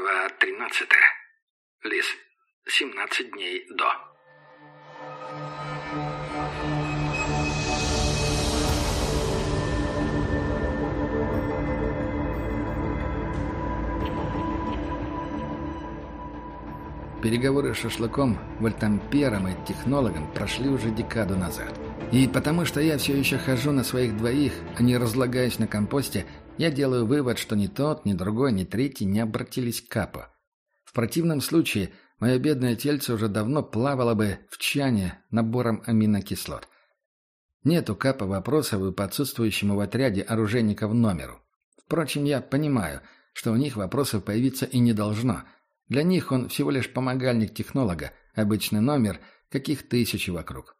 Глава 13. Лис. 17 дней до. Переговоры с шашлыком, вольтампером и технологом прошли уже декаду назад. И потому что я все еще хожу на своих двоих, а не разлагаюсь на компосте, я делаю вывод, что ни тот, ни другой, ни третий не обратились к Капо. В противном случае мое бедное тельце уже давно плавало бы в чане набором аминокислот. Нет у Капа вопросов и по отсутствующему в отряде оружейников номеру. Впрочем, я понимаю, что у них вопросов появиться и не должно. Для них он всего лишь помогальник технолога, обычный номер, каких тысячи вокруг.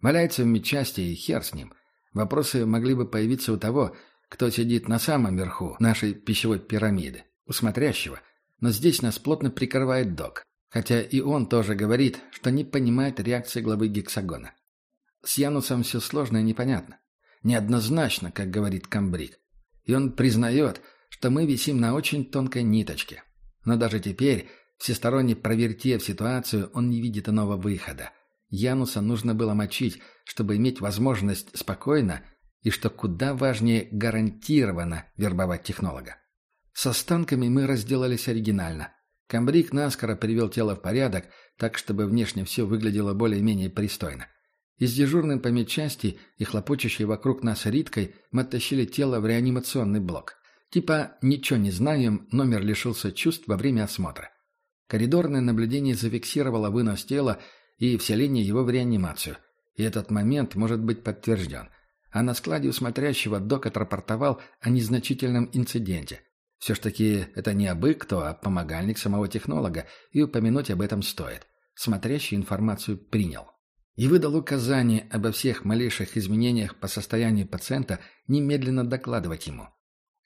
Валяется в медчасти и хер с ним. Вопросы могли бы появиться у того, кто сидит на самом верху нашей пищевой пирамиды, у смотрящего. Но здесь нас плотно прикрывает док. Хотя и он тоже говорит, что не понимает реакции главы гексагона. С Янусом все сложно и непонятно. Неоднозначно, как говорит Камбрик. И он признает, что мы висим на очень тонкой ниточке. Но даже теперь, всесторонне провертев ситуацию, он не видит иного выхода. Януса нужно было мочить, чтобы иметь возможность спокойно и, что куда важнее, гарантированно вербовать технолога. С останками мы разделались оригинально. Камбрик наскоро привел тело в порядок, так, чтобы внешне все выглядело более-менее пристойно. Из дежурной по медчасти и хлопочущей вокруг нас Риткой мы оттащили тело в реанимационный блок. Типа «ничего не знаем», номер лишился чувств во время осмотра. Коридорное наблюдение зафиксировало вынос тела и вселение его в реанимацию. И этот момент может быть подтвержден – а на складе у смотрящего док отрапортовал о незначительном инциденте. Все ж таки это не абы кто, а помогальник самого технолога, и упомянуть об этом стоит. Смотрящий информацию принял. И выдал указание обо всех малейших изменениях по состоянию пациента немедленно докладывать ему.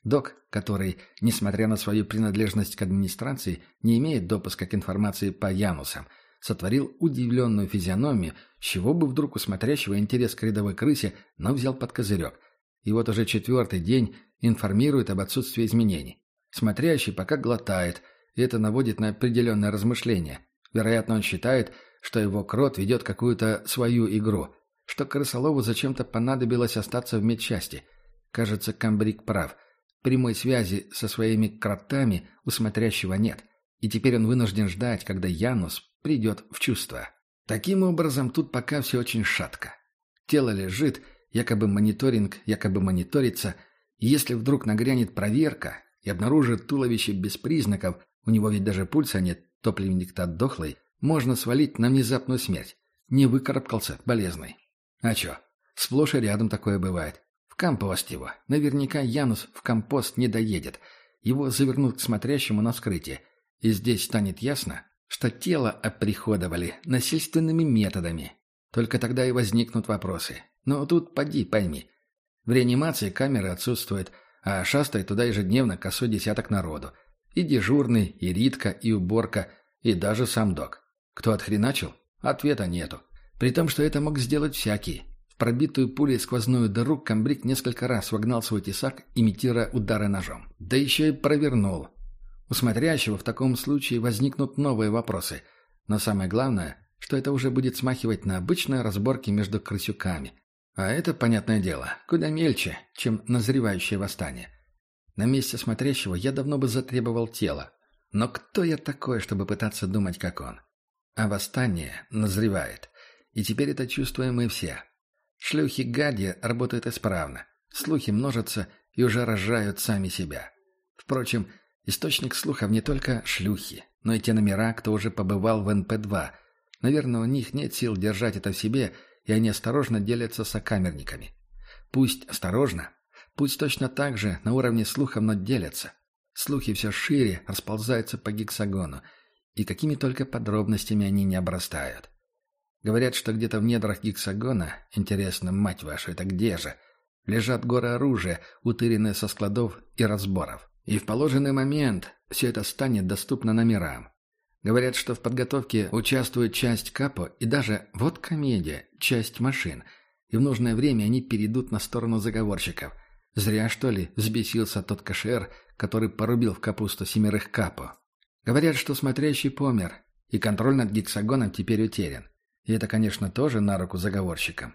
Док, который, несмотря на свою принадлежность к администрации, не имеет допуска к информации по Янусам – сотворил удивленную физиономию, чего бы вдруг у смотрящего интерес к рядовой крысе, но взял под козырек. И вот уже четвертый день информирует об отсутствии изменений. Смотрящий пока глотает, и это наводит на определенное размышление. Вероятно, он считает, что его крот ведет какую-то свою игру, что крысолову зачем-то понадобилось остаться в медчасти. Кажется, Камбрик прав. Прямой связи со своими кротами у смотрящего нет. И теперь он вынужден ждать, когда Янус придет в чувство. Таким образом, тут пока все очень шатко. Тело лежит, якобы мониторинг, якобы мониторится, если вдруг нагрянет проверка и обнаружит туловище без признаков, у него ведь даже пульса нет, топливник-то дохлый, можно свалить на внезапную смерть. Не выкарабкался, болезный. А чё, сплошь и рядом такое бывает. В компост его. Наверняка Янус в компост не доедет. Его завернут к смотрящему на вскрытие. И здесь станет ясно, что тело оприходовали насильственными методами. Только тогда и возникнут вопросы. Но тут поди пойми. В реанимации камеры отсутствуют, а шастает туда ежедневно косой десяток народу. И дежурный, и Ритка, и уборка, и даже сам док. Кто отхреначил? Ответа нету. При том, что это мог сделать всякий. В пробитую пулей сквозную дыру комбриг несколько раз вогнал свой тесак, имитируя удары ножом. Да еще и провернул. У смотрящего в таком случае возникнут новые вопросы. Но самое главное, что это уже будет смахивать на обычные разборки между крысюками. А это, понятное дело, куда мельче, чем назревающее восстание. На месте смотрящего я давно бы затребовал тело. Но кто я такой, чтобы пытаться думать, как он? А восстание назревает. И теперь это чувствуем мы все. Шлюхи Гади работают исправно. Слухи множатся и уже рожают сами себя. Впрочем, Источник слухов не только шлюхи, но и те номера, кто уже побывал в НП-2. Наверное, у них нет сил держать это в себе, и они осторожно делятся с сокамерниками. Пусть осторожно, пусть точно так же на уровне слухов, но делятся. Слухи все шире расползаются по гексагону, и какими только подробностями они не обрастают. Говорят, что где-то в недрах гексагона, интересно, мать вашу, это где же, лежат горы оружия, утыренные со складов и разборов. И в положенный момент все это станет доступно номерам. Говорят, что в подготовке участвует часть капо и даже, вот комедия, часть машин. И в нужное время они перейдут на сторону заговорщиков. Зря, что ли, взбесился тот кашер, который порубил в капусту семерых капо. Говорят, что смотрящий помер, и контроль над гексагоном теперь утерян. И это, конечно, тоже на руку заговорщикам.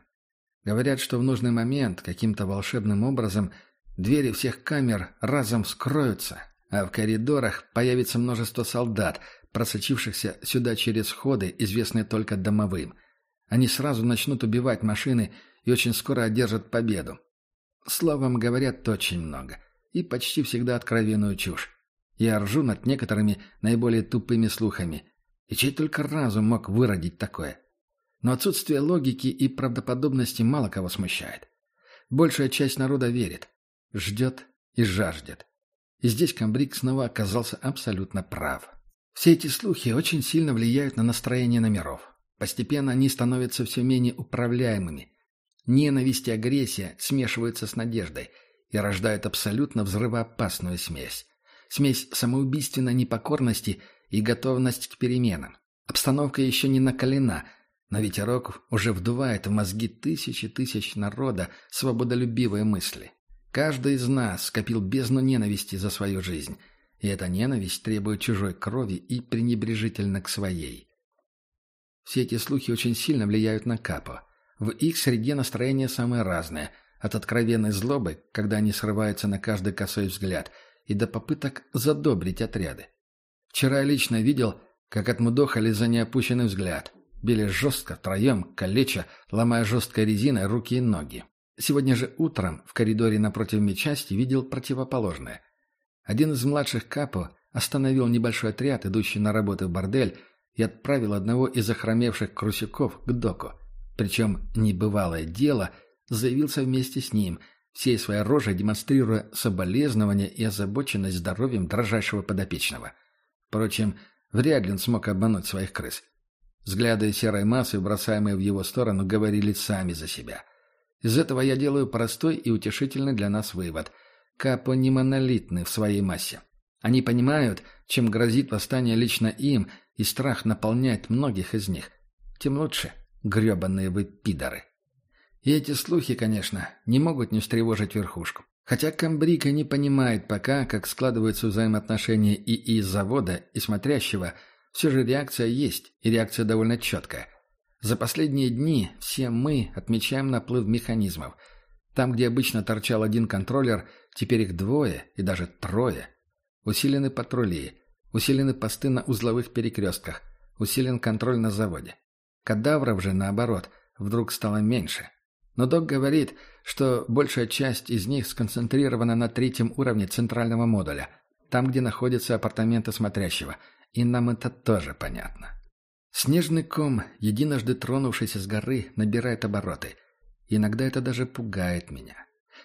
Говорят, что в нужный момент, каким-то волшебным образом, двери всех камер разом вскроются, а в коридорах появится множество солдат, просочившихся сюда через ходы, известные только домовым. Они сразу начнут убивать машины и очень скоро одержат победу. Словом, говорят очень много. И почти всегда откровенную чушь. Я ржу над некоторыми наиболее тупыми слухами. И чей только разум мог выродить такое. Но отсутствие логики и правдоподобности мало кого смущает. Большая часть народа верит, ждет и жаждет. И здесь Камбрик снова оказался абсолютно прав. Все эти слухи очень сильно влияют на настроение номеров. Постепенно они становятся все менее управляемыми. Ненависть и агрессия смешиваются с надеждой и рождают абсолютно взрывоопасную смесь. Смесь самоубийственной непокорности и готовность к переменам. Обстановка еще не накалена – но ветерок уже вдувает в мозги тысячи тысяч народа свободолюбивые мысли. Каждый из нас скопил бездну ненависти за свою жизнь, и эта ненависть требует чужой крови и пренебрежительно к своей. Все эти слухи очень сильно влияют на Капо. В их среде настроения самые разные, от откровенной злобы, когда они срываются на каждый косой взгляд, и до попыток задобрить отряды. Вчера я лично видел, как отмудохали за неопущенный взгляд – Били жестко, втроем, калеча, ломая жесткой резиной руки и ноги. Сегодня же утром в коридоре напротив медчасти видел противоположное. Один из младших капо остановил небольшой отряд, идущий на работу в бордель, и отправил одного из охромевших крусяков к доку. Причем небывалое дело заявился вместе с ним, всей своей рожей демонстрируя соболезнование и озабоченность здоровьем дрожащего подопечного. Впрочем, вряд ли он смог обмануть своих крыс. Взгляды серой массы, бросаемые в его сторону, говорили сами за себя. Из этого я делаю простой и утешительный для нас вывод. Капо не монолитны в своей массе. Они понимают, чем грозит восстание лично им, и страх наполняет многих из них. Тем лучше, гребаные вы пидоры. И эти слухи, конечно, не могут не встревожить верхушку. Хотя Камбрика не понимает пока, как складываются взаимоотношения и из завода, и смотрящего – все же реакция есть, и реакция довольно четкая. За последние дни все мы отмечаем наплыв механизмов. Там, где обычно торчал один контроллер, теперь их двое и даже трое. Усилены патрули, усилены посты на узловых перекрестках, усилен контроль на заводе. Кадавров же, наоборот, вдруг стало меньше. Но док говорит, что большая часть из них сконцентрирована на третьем уровне центрального модуля, там, где находятся апартаменты смотрящего – и нам это тоже понятно. Снежный ком, единожды тронувшийся с горы, набирает обороты. иногда это даже пугает меня.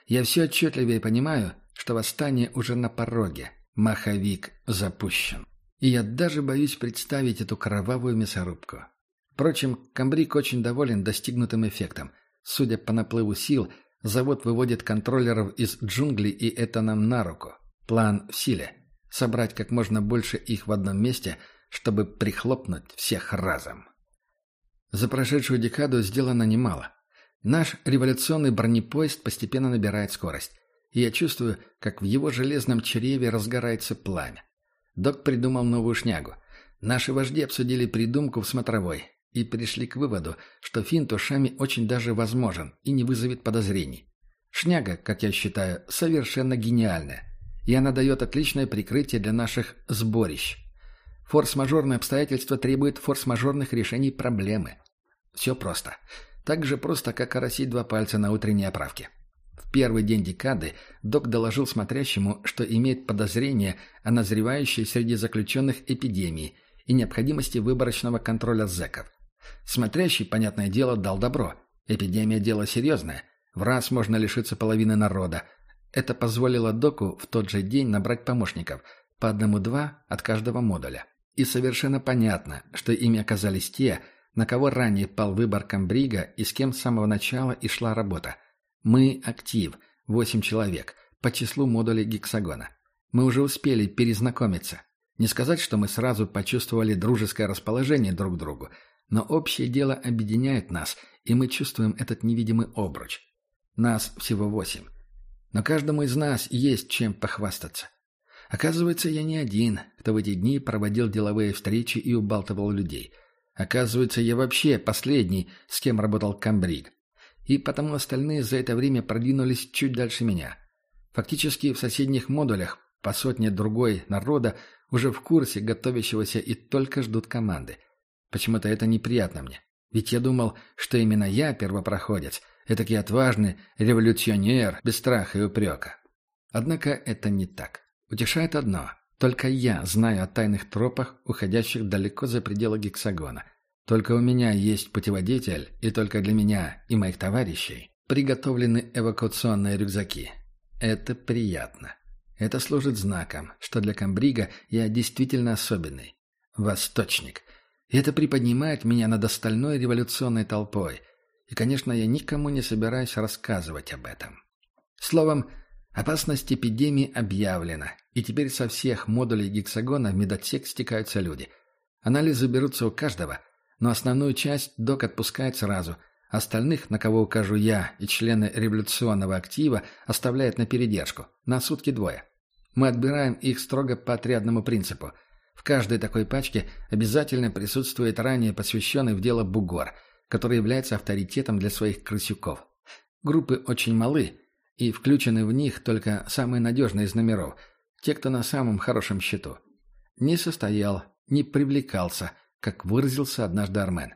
Я все отчетливее понимаю, что восстание уже на пороге. Маховик запущен. И я даже боюсь представить эту кровавую мясорубку. Впрочем, Камбрик очень доволен достигнутым эффектом. Судя по наплыву сил, завод выводит контроллеров из джунглей, и это нам на руку. План в силе собрать как можно больше их в одном месте, чтобы прихлопнуть всех разом. За прошедшую декаду сделано немало. Наш революционный бронепоезд постепенно набирает скорость. И я чувствую, как в его железном чреве разгорается пламя. Док придумал новую шнягу. Наши вожди обсудили придумку в смотровой и пришли к выводу, что финт ушами очень даже возможен и не вызовет подозрений. Шняга, как я считаю, совершенно гениальная и она дает отличное прикрытие для наших сборищ. Форс-мажорные обстоятельства требуют форс-мажорных решений проблемы. Все просто. Так же просто, как оросить два пальца на утренней оправке. В первый день декады док доложил смотрящему, что имеет подозрение о назревающей среди заключенных эпидемии и необходимости выборочного контроля зэков. Смотрящий, понятное дело, дал добро. Эпидемия – дело серьезное. В раз можно лишиться половины народа, это позволило доку в тот же день набрать помощников, по одному-два от каждого модуля. И совершенно понятно, что ими оказались те, на кого ранее пал выбор Камбрига и с кем с самого начала и шла работа. Мы – актив, восемь человек, по числу модулей гексагона. Мы уже успели перезнакомиться. Не сказать, что мы сразу почувствовали дружеское расположение друг к другу, но общее дело объединяет нас, и мы чувствуем этот невидимый обруч. Нас всего восемь. Но каждому из нас есть чем похвастаться. Оказывается, я не один, кто в эти дни проводил деловые встречи и убалтывал людей. Оказывается, я вообще последний, с кем работал комбриг. И потому остальные за это время продвинулись чуть дальше меня. Фактически в соседних модулях по сотне другой народа уже в курсе готовящегося и только ждут команды. Почему-то это неприятно мне. Ведь я думал, что именно я первопроходец, этакий отважный революционер без страха и упрека. Однако это не так. Утешает одно. Только я знаю о тайных тропах, уходящих далеко за пределы гексагона. Только у меня есть путеводитель, и только для меня и моих товарищей приготовлены эвакуационные рюкзаки. Это приятно. Это служит знаком, что для комбрига я действительно особенный. Восточник. И это приподнимает меня над остальной революционной толпой. И, конечно, я никому не собираюсь рассказывать об этом. Словом, опасность эпидемии объявлена, и теперь со всех модулей гексагона в медотсек стекаются люди. Анализы берутся у каждого, но основную часть док отпускает сразу – Остальных, на кого укажу я и члены революционного актива, оставляет на передержку. На сутки двое. Мы отбираем их строго по отрядному принципу. В каждой такой пачке обязательно присутствует ранее посвященный в дело бугор, который является авторитетом для своих крысюков. Группы очень малы, и включены в них только самые надежные из номеров, те, кто на самом хорошем счету. Не состоял, не привлекался, как выразился однажды Армен.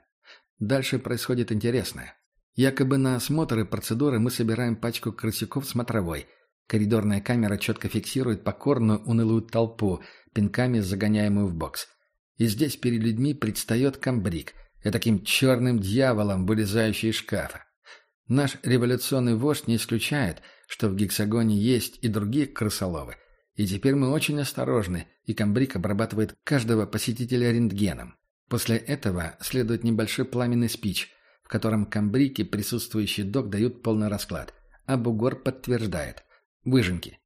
Дальше происходит интересное. Якобы на осмотр и процедуры мы собираем пачку крысяков смотровой. Коридорная камера четко фиксирует покорную унылую толпу, пинками загоняемую в бокс. И здесь перед людьми предстает комбриг, таким черным дьяволом, вылезающий из шкафа. Наш революционный вождь не исключает, что в гексагоне есть и другие крысоловы. И теперь мы очень осторожны, и комбриг обрабатывает каждого посетителя рентгеном. После этого следует небольшой пламенный спич, в котором камбрики, присутствующий док, дают полный расклад, а бугор подтверждает. Выжимки.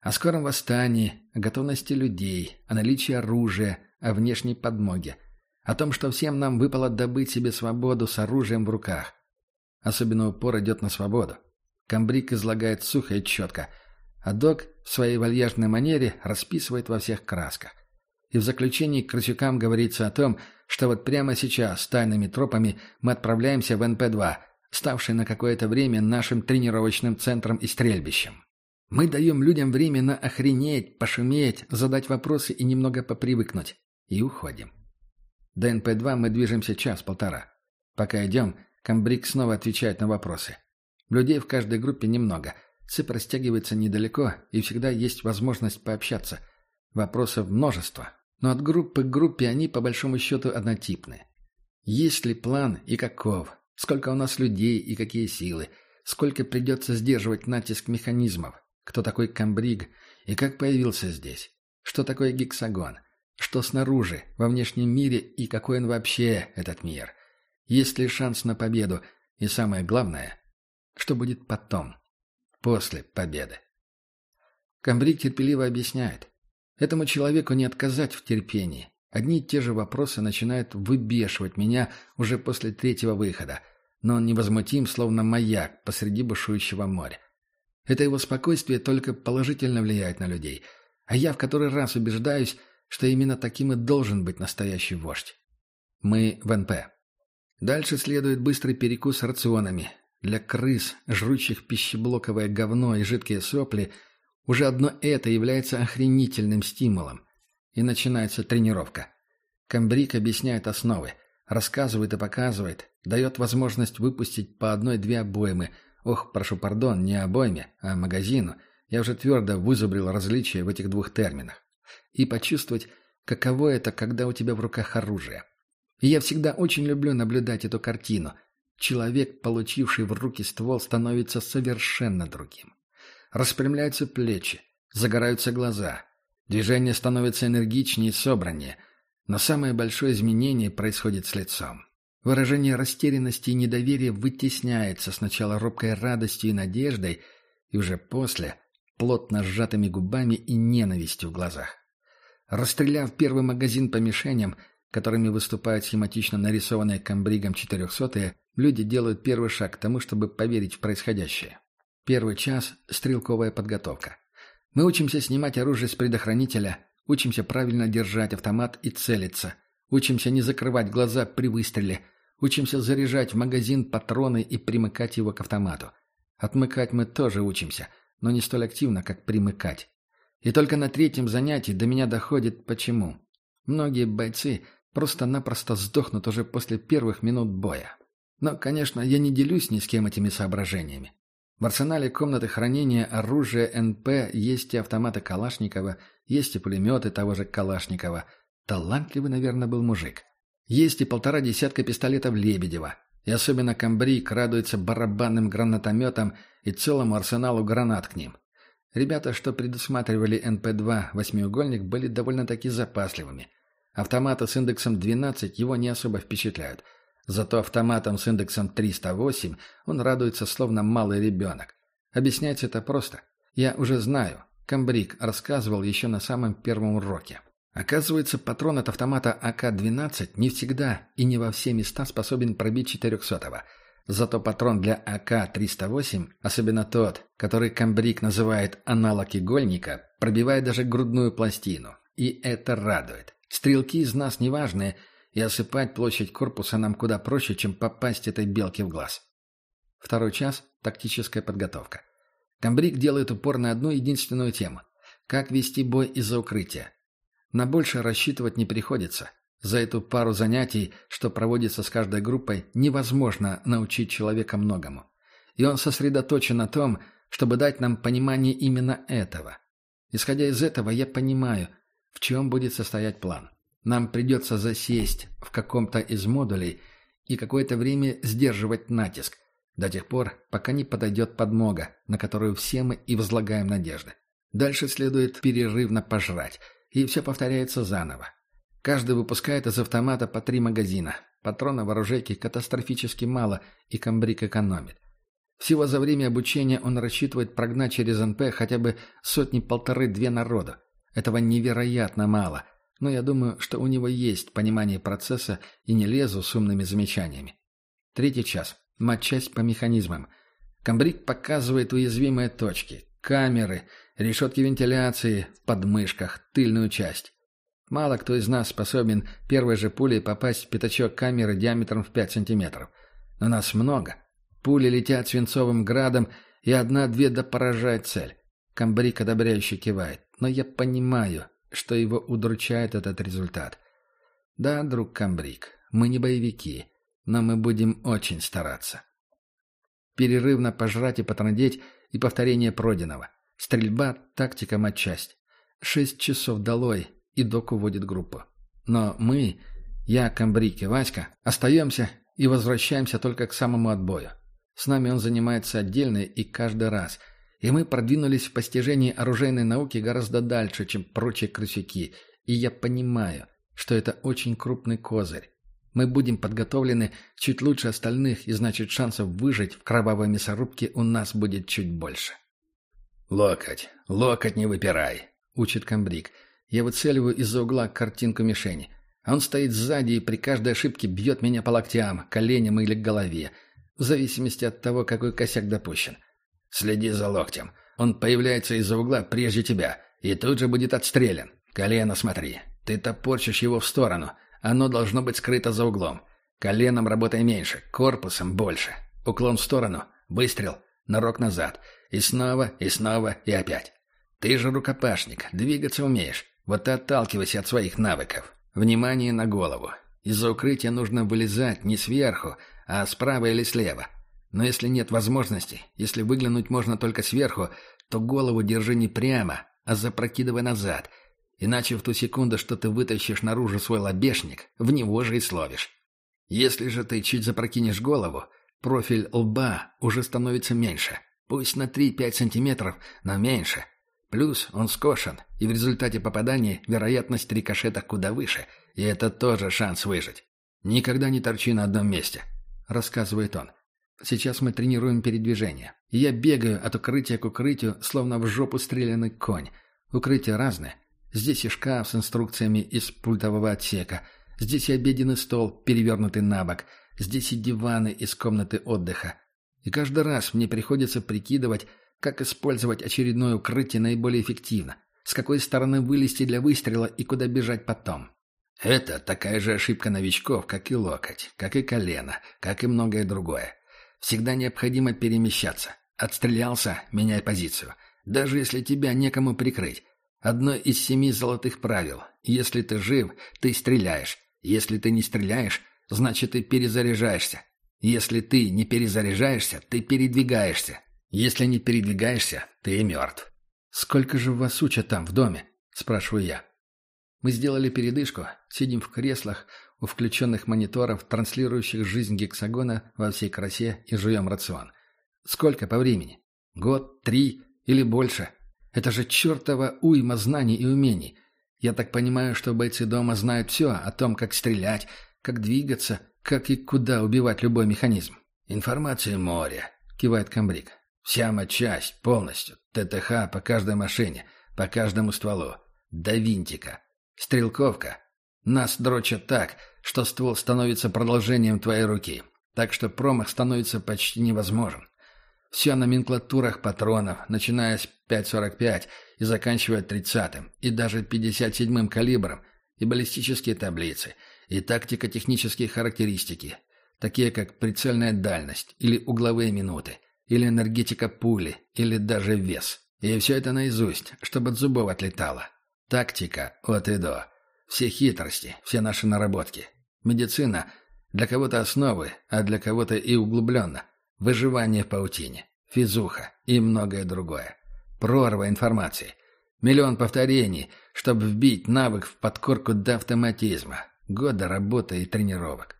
О скором восстании, о готовности людей, о наличии оружия, о внешней подмоге. О том, что всем нам выпало добыть себе свободу с оружием в руках. Особенно упор идет на свободу. Камбрик излагает сухо и четко, а док в своей вальяжной манере расписывает во всех красках. И в заключении к Крысюкам говорится о том, что вот прямо сейчас тайными тропами мы отправляемся в НП-2, ставший на какое-то время нашим тренировочным центром и стрельбищем. Мы даем людям временно охренеть, пошуметь, задать вопросы и немного попривыкнуть. И уходим. До НП-2 мы движемся час-полтора. Пока идем, Камбрик снова отвечает на вопросы. Людей в каждой группе немного. Цепь растягивается недалеко, и всегда есть возможность пообщаться. Вопросов множество, но от группы к группе они по большому счету однотипны. Есть ли план и каков? Сколько у нас людей и какие силы? Сколько придется сдерживать натиск механизмов? Кто такой комбриг и как появился здесь? Что такое гексагон? Что снаружи, во внешнем мире и какой он вообще, этот мир? Есть ли шанс на победу? И самое главное, что будет потом, после победы? Комбриг терпеливо объясняет. Этому человеку не отказать в терпении. Одни и те же вопросы начинают выбешивать меня уже после третьего выхода, но он невозмутим, словно маяк посреди бушующего моря. Это его спокойствие только положительно влияет на людей, а я в который раз убеждаюсь, что именно таким и должен быть настоящий вождь. Мы в НП. Дальше следует быстрый перекус рационами. Для крыс, жрущих пищеблоковое говно и жидкие сопли – уже одно это является охренительным стимулом. И начинается тренировка. Камбрик объясняет основы, рассказывает и показывает, дает возможность выпустить по одной-две обоймы. Ох, прошу пардон, не обойме, а магазину. Я уже твердо вызубрил различия в этих двух терминах. И почувствовать, каково это, когда у тебя в руках оружие. И я всегда очень люблю наблюдать эту картину. Человек, получивший в руки ствол, становится совершенно другим. Распрямляются плечи, загораются глаза. Движение становится энергичнее и собраннее. Но самое большое изменение происходит с лицом. Выражение растерянности и недоверия вытесняется сначала робкой радостью и надеждой, и уже после – плотно сжатыми губами и ненавистью в глазах. Расстреляв первый магазин по мишеням, которыми выступают схематично нарисованные комбригом четырехсотые, люди делают первый шаг к тому, чтобы поверить в происходящее. Первый час – стрелковая подготовка. Мы учимся снимать оружие с предохранителя, учимся правильно держать автомат и целиться, учимся не закрывать глаза при выстреле, учимся заряжать в магазин патроны и примыкать его к автомату. Отмыкать мы тоже учимся, но не столь активно, как примыкать. И только на третьем занятии до меня доходит почему. Многие бойцы просто-напросто сдохнут уже после первых минут боя. Но, конечно, я не делюсь ни с кем этими соображениями. В арсенале комнаты хранения оружия НП есть и автоматы Калашникова, есть и пулеметы того же Калашникова. Талантливый, наверное, был мужик. Есть и полтора десятка пистолетов Лебедева. И особенно комбриг радуется барабанным гранатометам и целому арсеналу гранат к ним. Ребята, что предусматривали НП-2 восьмиугольник, были довольно-таки запасливыми. Автоматы с индексом 12 его не особо впечатляют. Зато автоматом с индексом 308 он радуется словно малый ребенок. Объясняется это просто. Я уже знаю. Камбрик рассказывал еще на самом первом уроке. Оказывается, патрон от автомата АК-12 не всегда и не во все места способен пробить 400-го. Зато патрон для АК-308, особенно тот, который Камбрик называет аналог игольника, пробивает даже грудную пластину. И это радует. Стрелки из нас неважные, и осыпать площадь корпуса нам куда проще, чем попасть этой белке в глаз. Второй час – тактическая подготовка. Камбрик делает упор на одну единственную тему – как вести бой из-за укрытия. На больше рассчитывать не приходится. За эту пару занятий, что проводится с каждой группой, невозможно научить человека многому. И он сосредоточен на том, чтобы дать нам понимание именно этого. Исходя из этого, я понимаю, в чем будет состоять план. Нам придется засесть в каком-то из модулей и какое-то время сдерживать натиск, до тех пор, пока не подойдет подмога, на которую все мы и возлагаем надежды. Дальше следует перерывно пожрать – и все повторяется заново. Каждый выпускает из автомата по три магазина. Патрона в оружейке катастрофически мало, и комбриг экономит. Всего за время обучения он рассчитывает прогнать через НП хотя бы сотни-полторы-две народа. Этого невероятно мало, но я думаю, что у него есть понимание процесса и не лезу с умными замечаниями. Третий час. Матчасть по механизмам. Комбриг показывает уязвимые точки, камеры – решетки вентиляции в подмышках, тыльную часть. Мало кто из нас способен первой же пулей попасть в пятачок камеры диаметром в 5 сантиметров. Но нас много. Пули летят свинцовым градом, и одна-две да поражает цель. Камбрик одобряюще кивает. Но я понимаю, что его удручает этот результат. Да, друг Камбрик, мы не боевики, но мы будем очень стараться. Перерывно пожрать и потрындеть и повторение пройденного. Стрельба, тактика, матчасть. Шесть часов долой, и док уводит группу. Но мы, я, Камбрик и Васька, остаемся и возвращаемся только к самому отбою. С нами он занимается отдельно и каждый раз. И мы продвинулись в постижении оружейной науки гораздо дальше, чем прочие крысюки. И я понимаю, что это очень крупный козырь. Мы будем подготовлены чуть лучше остальных, и значит шансов выжить в кровавой мясорубке у нас будет чуть больше. «Локоть, локоть не выпирай», — учит комбриг. Я выцеливаю из-за угла картинку мишени. Он стоит сзади и при каждой ошибке бьет меня по локтям, коленям или голове, в зависимости от того, какой косяк допущен. Следи за локтем. Он появляется из-за угла прежде тебя и тут же будет отстрелян. Колено смотри. Ты топорчишь его в сторону. Оно должно быть скрыто за углом. Коленом работай меньше, корпусом больше. Уклон в сторону. Выстрел. Нарок назад. И снова, и снова, и опять. Ты же рукопашник, двигаться умеешь. Вот и отталкивайся от своих навыков. Внимание на голову. Из-за укрытия нужно вылезать не сверху, а справа или слева. Но если нет возможности, если выглянуть можно только сверху, то голову держи не прямо, а запрокидывай назад. Иначе в ту секунду, что ты вытащишь наружу свой лобешник, в него же и словишь. Если же ты чуть запрокинешь голову, профиль лба уже становится меньше. Пусть на 3-5 сантиметров, но меньше. Плюс он скошен, и в результате попадания вероятность рикошета куда выше, и это тоже шанс выжить. «Никогда не торчи на одном месте», — рассказывает он. «Сейчас мы тренируем передвижение. я бегаю от укрытия к укрытию, словно в жопу стрелянный конь. Укрытия разные. Здесь и шкаф с инструкциями из пультового отсека. Здесь и обеденный стол, перевернутый на бок. Здесь и диваны из комнаты отдыха. И каждый раз мне приходится прикидывать, как использовать очередное укрытие наиболее эффективно, с какой стороны вылезти для выстрела и куда бежать потом. Это такая же ошибка новичков, как и локоть, как и колено, как и многое другое. Всегда необходимо перемещаться. Отстрелялся – меняй позицию. Даже если тебя некому прикрыть. Одно из семи золотых правил. Если ты жив, ты стреляешь. Если ты не стреляешь, значит ты перезаряжаешься. Если ты не перезаряжаешься, ты передвигаешься. Если не передвигаешься, ты мертв. «Сколько же вас учат там, в доме?» – спрашиваю я. Мы сделали передышку, сидим в креслах у включенных мониторов, транслирующих жизнь гексагона во всей красе и жуем рацион. Сколько по времени? Год, три или больше? Это же чертова уйма знаний и умений. Я так понимаю, что бойцы дома знают все о том, как стрелять, как двигаться, как и куда убивать любой механизм. «Информации море», — кивает комбриг. «Вся матчасть, полностью. ТТХ по каждой машине, по каждому стволу. До винтика. Стрелковка. Нас дрочат так, что ствол становится продолжением твоей руки. Так что промах становится почти невозможен. Все о номенклатурах патронов, начиная с 5.45 и заканчивая 30-м, и даже 57-м калибром, и баллистические таблицы, и тактико-технические характеристики, такие как прицельная дальность или угловые минуты, или энергетика пули, или даже вес. И все это наизусть, чтобы от зубов отлетало. Тактика от и до. Все хитрости, все наши наработки. Медицина для кого-то основы, а для кого-то и углубленно. Выживание в паутине, физуха и многое другое. Прорва информации. Миллион повторений, чтобы вбить навык в подкорку до автоматизма. Года работы и тренировок.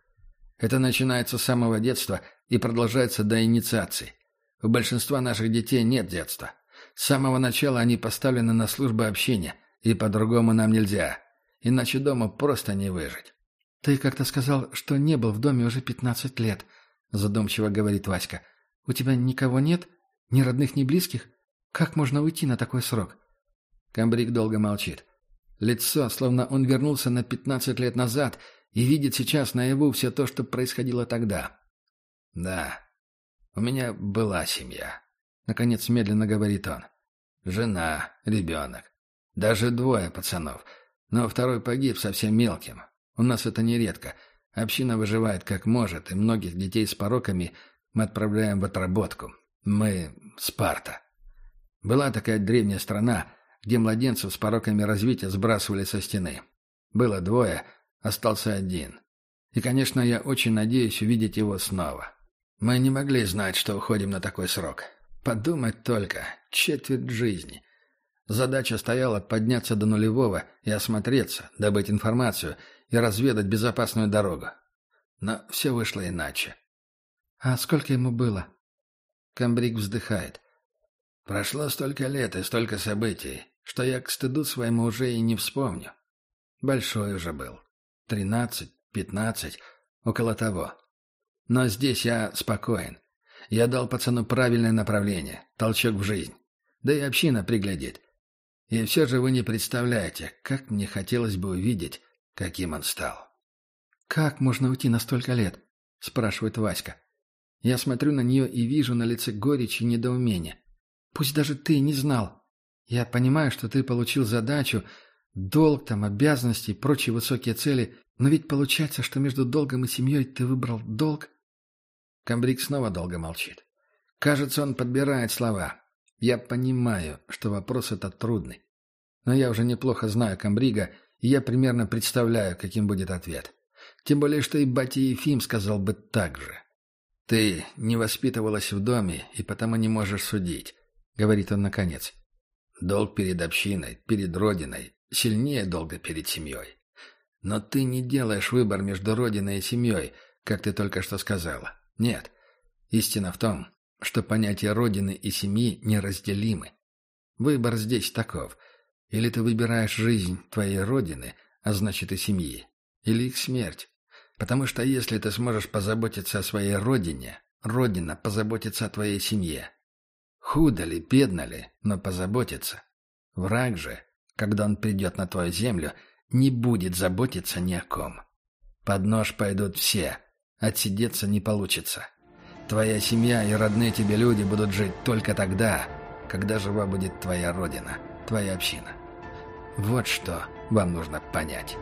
Это начинается с самого детства и продолжается до инициации. У большинства наших детей нет детства. С самого начала они поставлены на службу общения, и по-другому нам нельзя. Иначе дома просто не выжить. «Ты как-то сказал, что не был в доме уже пятнадцать лет», — задумчиво говорит Васька. «У тебя никого нет? Ни родных, ни близких? Как можно уйти на такой срок?» Камбрик долго молчит. Лицо, словно он вернулся на пятнадцать лет назад и видит сейчас наяву все то, что происходило тогда. «Да, у меня была семья», — наконец медленно говорит он. «Жена, ребенок. Даже двое пацанов. Но второй погиб совсем мелким. У нас это нередко. Община выживает как может, и многих детей с пороками мы отправляем в отработку. Мы — Спарта. Была такая древняя страна, где младенцев с пороками развития сбрасывали со стены. Было двое, остался один. И, конечно, я очень надеюсь увидеть его снова. Мы не могли знать, что уходим на такой срок. Подумать только, четверть жизни. Задача стояла подняться до нулевого и осмотреться, добыть информацию и разведать безопасную дорогу. Но все вышло иначе. «А сколько ему было?» Камбрик вздыхает. «Прошло столько лет и столько событий, что я к стыду своему уже и не вспомню. Большой уже был. Тринадцать, пятнадцать, около того. Но здесь я спокоен. Я дал пацану правильное направление, толчок в жизнь. Да и община приглядит. И все же вы не представляете, как мне хотелось бы увидеть, каким он стал. «Как можно уйти на столько лет?» – спрашивает Васька. Я смотрю на нее и вижу на лице горечь и недоумение. «Пусть даже ты не знал. Я понимаю, что ты получил задачу, долг там, обязанности и прочие высокие цели, но ведь получается, что между долгом и семьей ты выбрал долг?» Камбрик снова долго молчит. Кажется, он подбирает слова. Я понимаю, что вопрос этот трудный. Но я уже неплохо знаю Камбрига, и я примерно представляю, каким будет ответ. Тем более, что и батя Ефим сказал бы так же. «Ты не воспитывалась в доме, и потому не можешь судить», — говорит он наконец. «Долг перед общиной, перед родиной, сильнее долга перед семьей. Но ты не делаешь выбор между родиной и семьей, как ты только что сказала. Нет. Истина в том, что понятия родины и семьи неразделимы. Выбор здесь таков. Или ты выбираешь жизнь твоей родины, а значит и семьи, или их смерть. Потому что если ты сможешь позаботиться о своей родине, родина позаботится о твоей семье. Худо ли, бедно ли, но позаботится. Враг же, когда он придет на твою землю, не будет заботиться ни о ком. Под нож пойдут все, Отсидеться не получится. Твоя семья и родные тебе люди будут жить только тогда, когда жива будет твоя родина, твоя община. Вот что вам нужно понять.